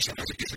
It's really, really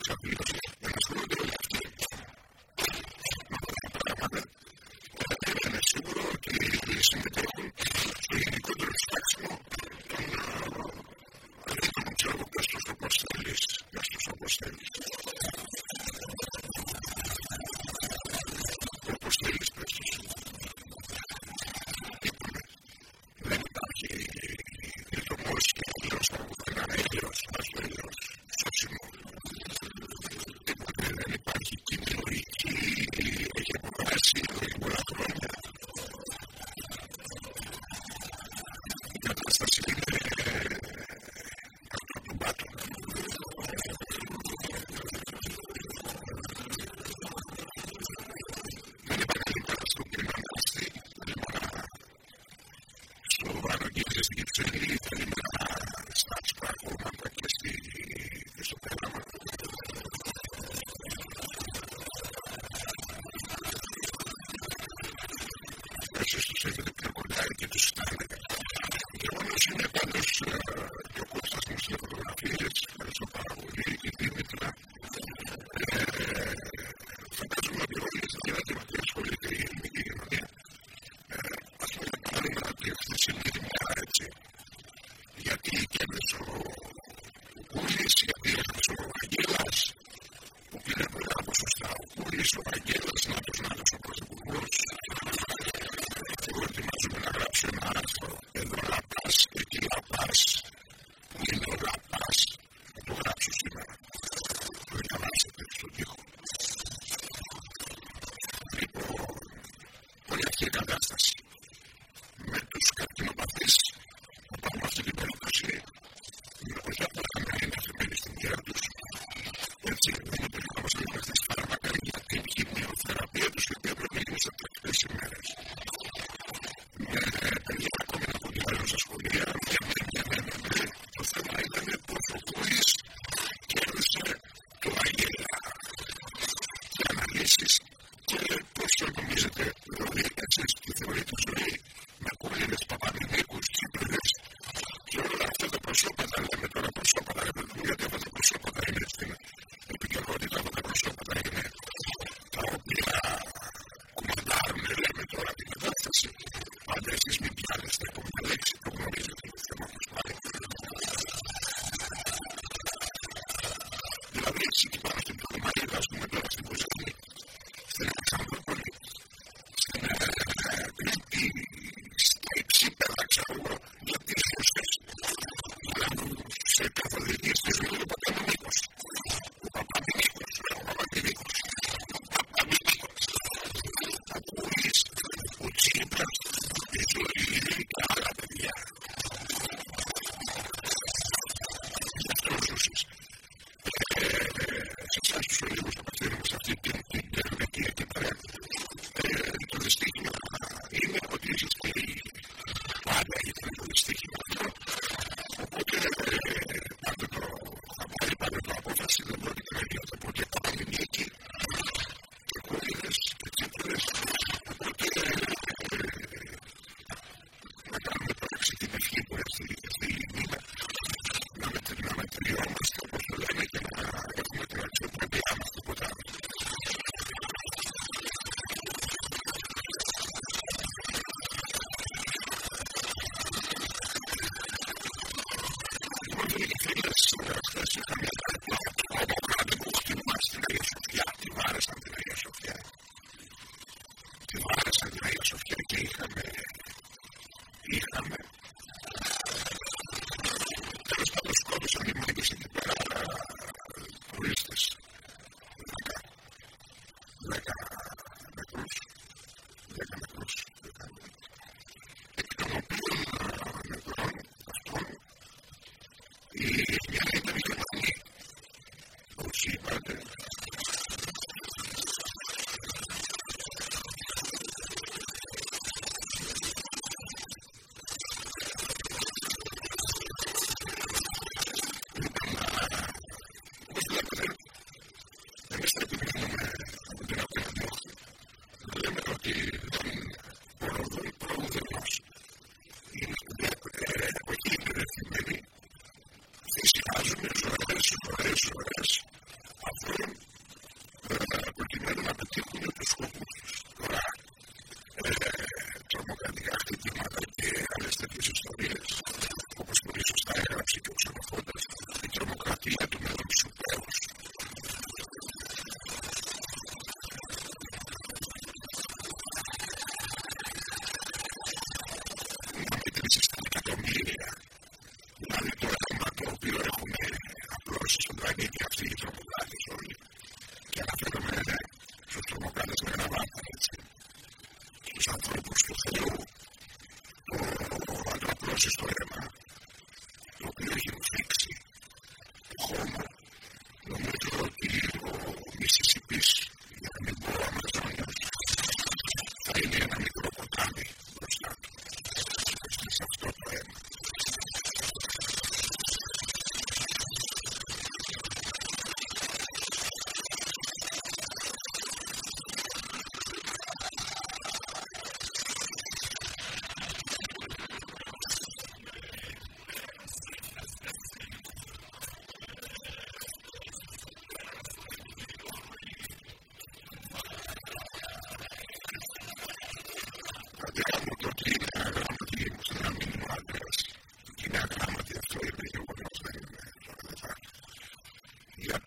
y la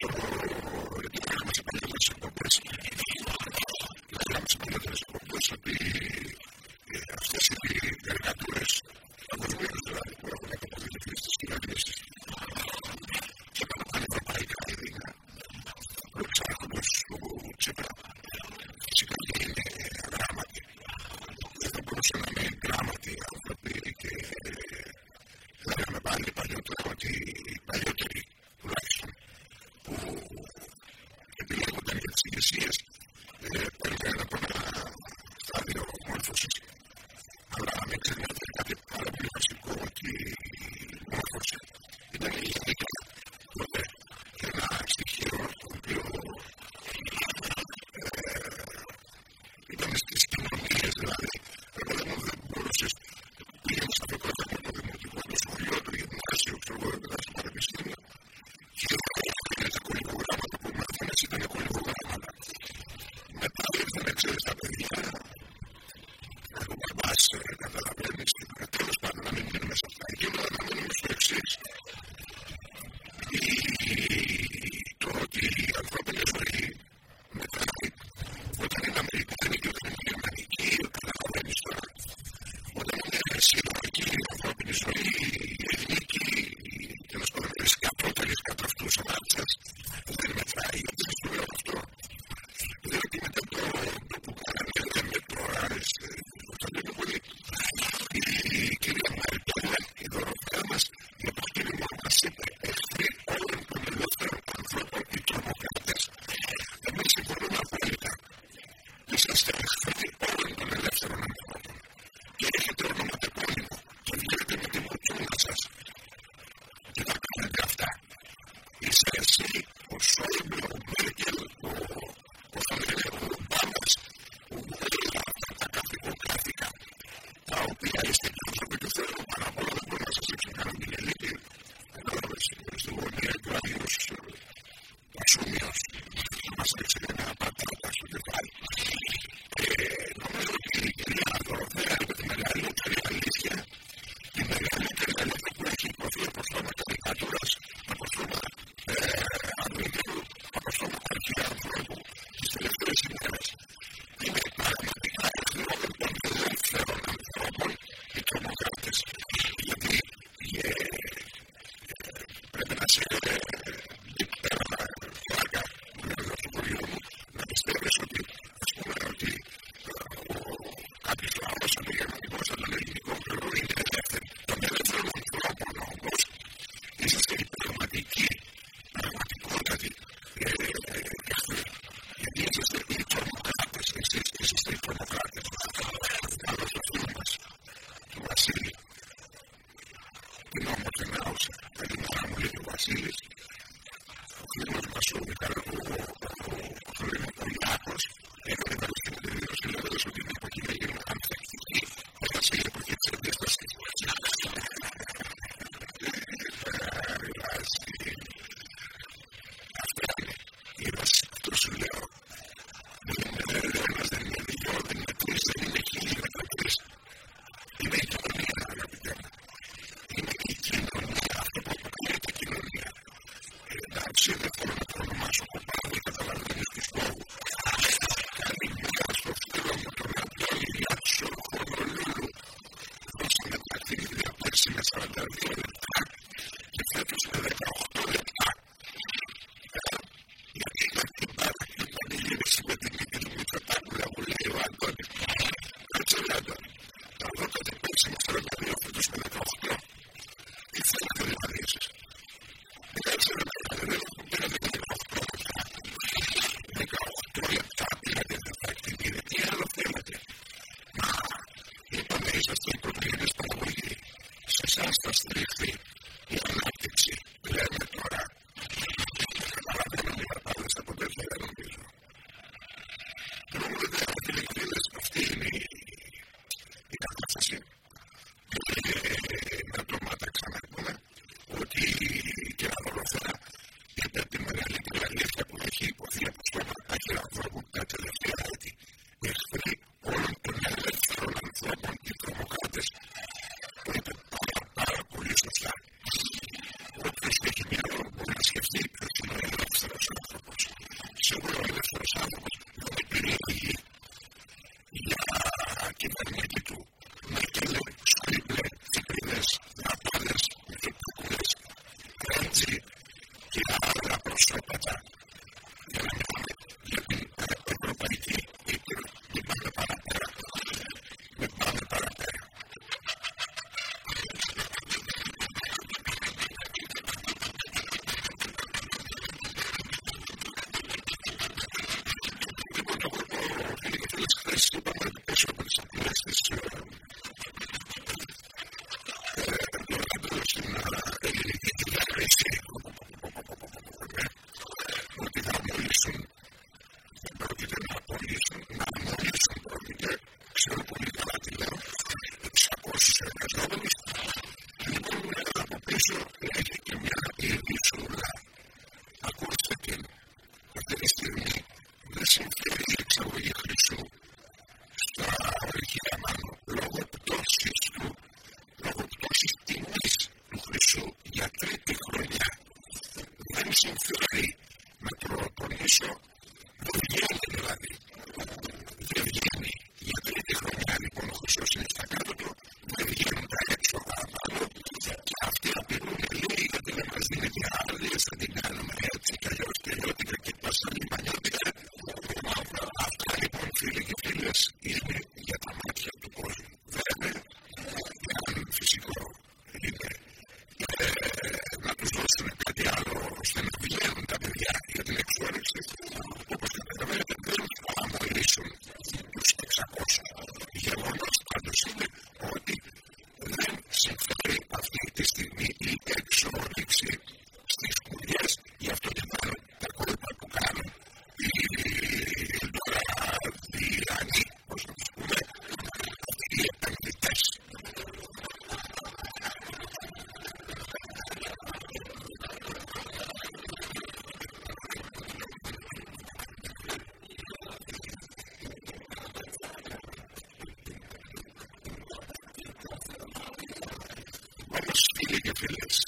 She you feel affiliates.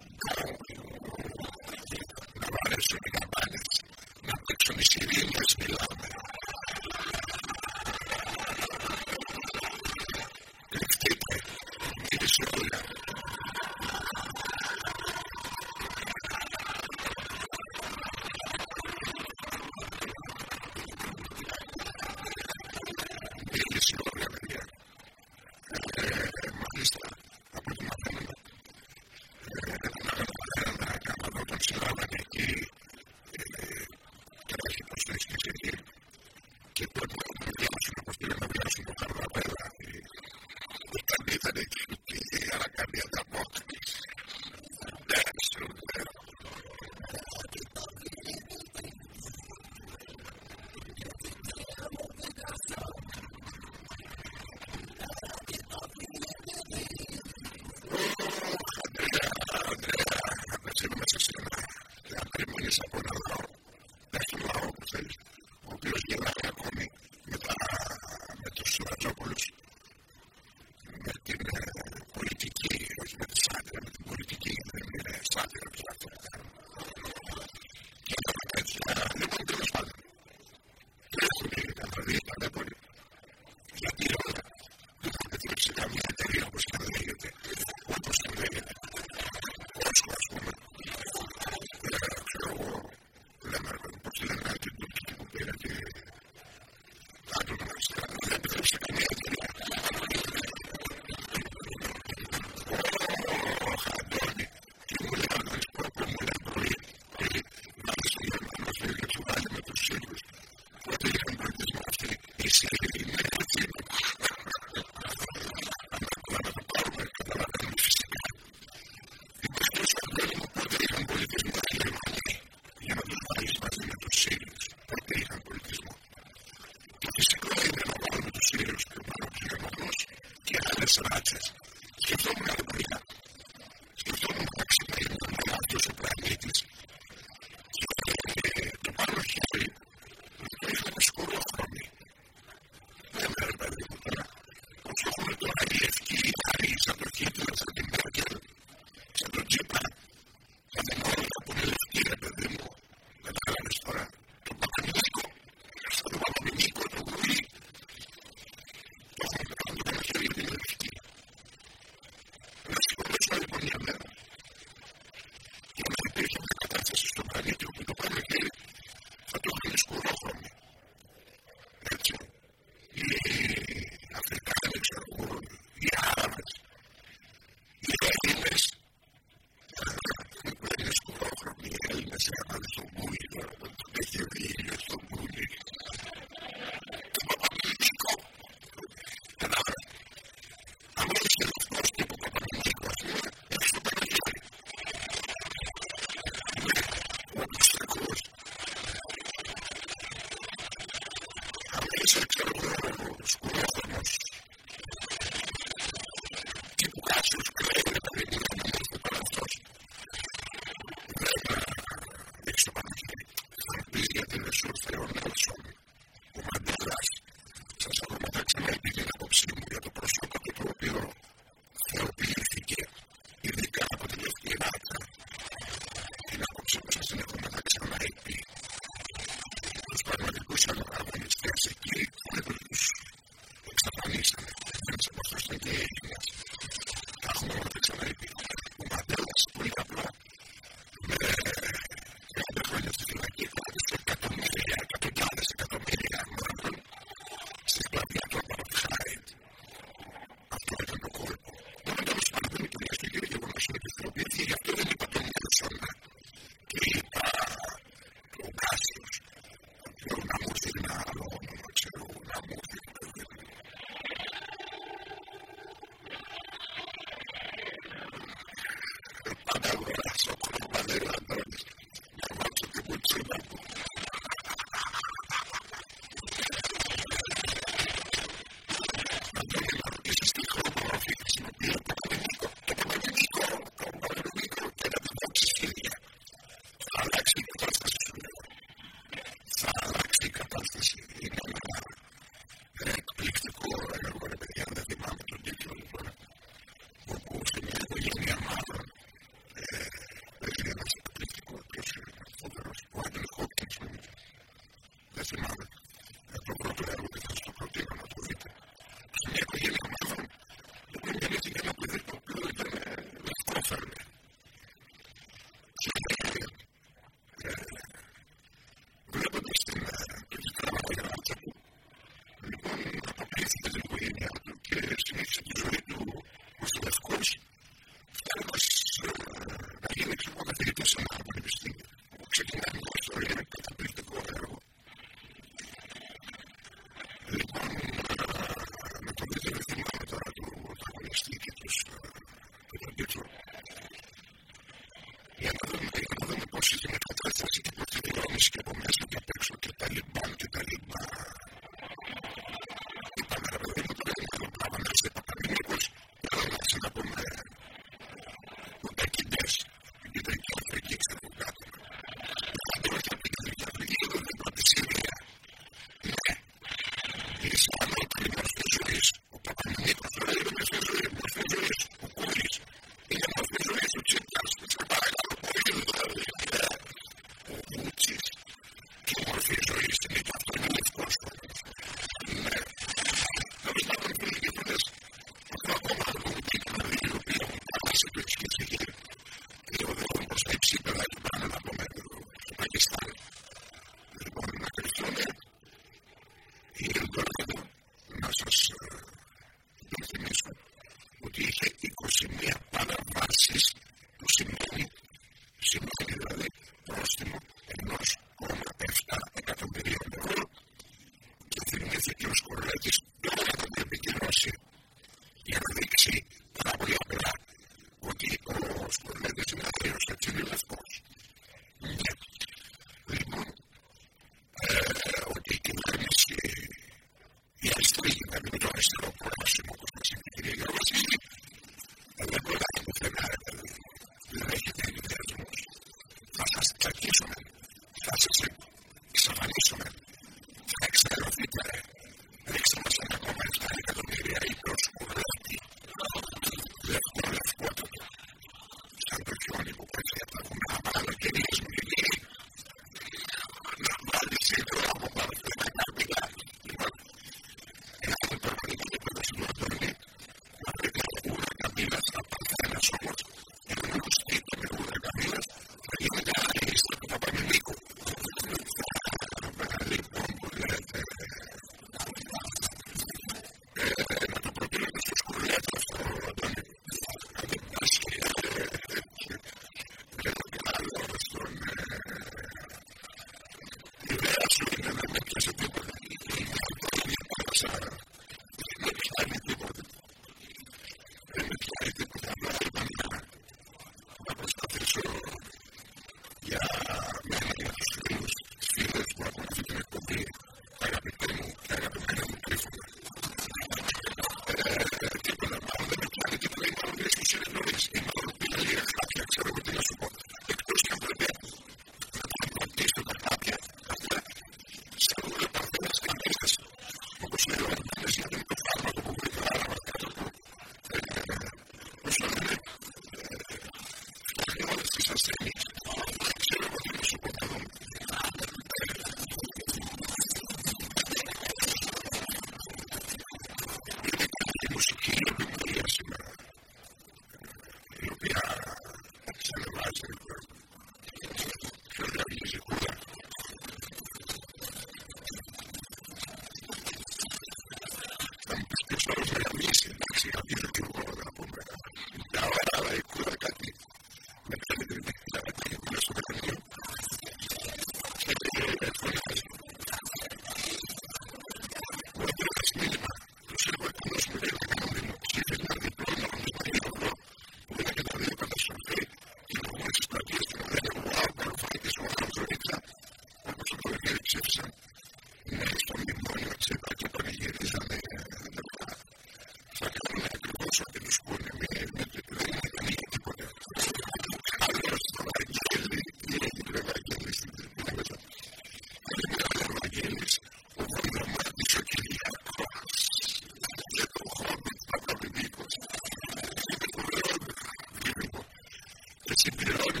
antibiotics.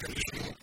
conditioning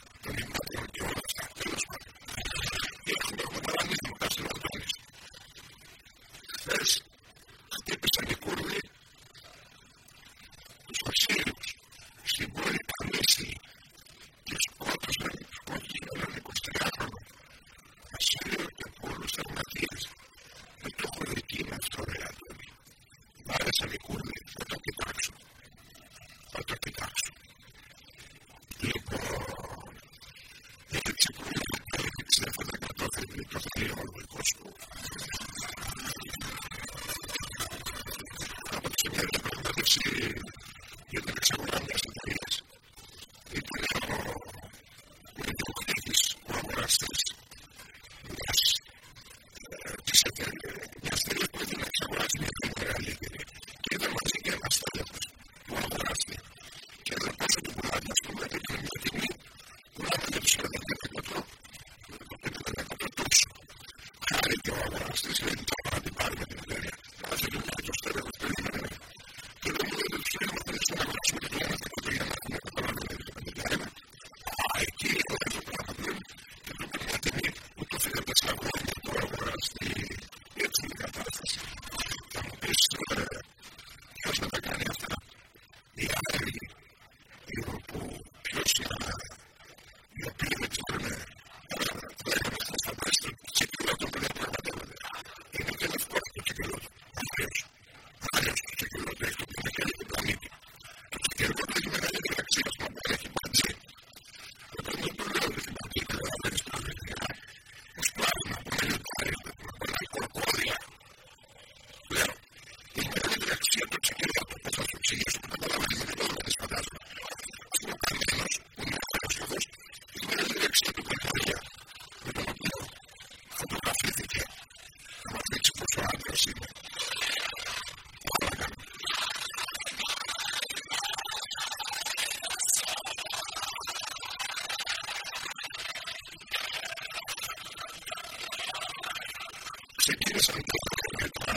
ξεκίνησαν και όταν έκανε τα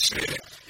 Yes, sir.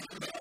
you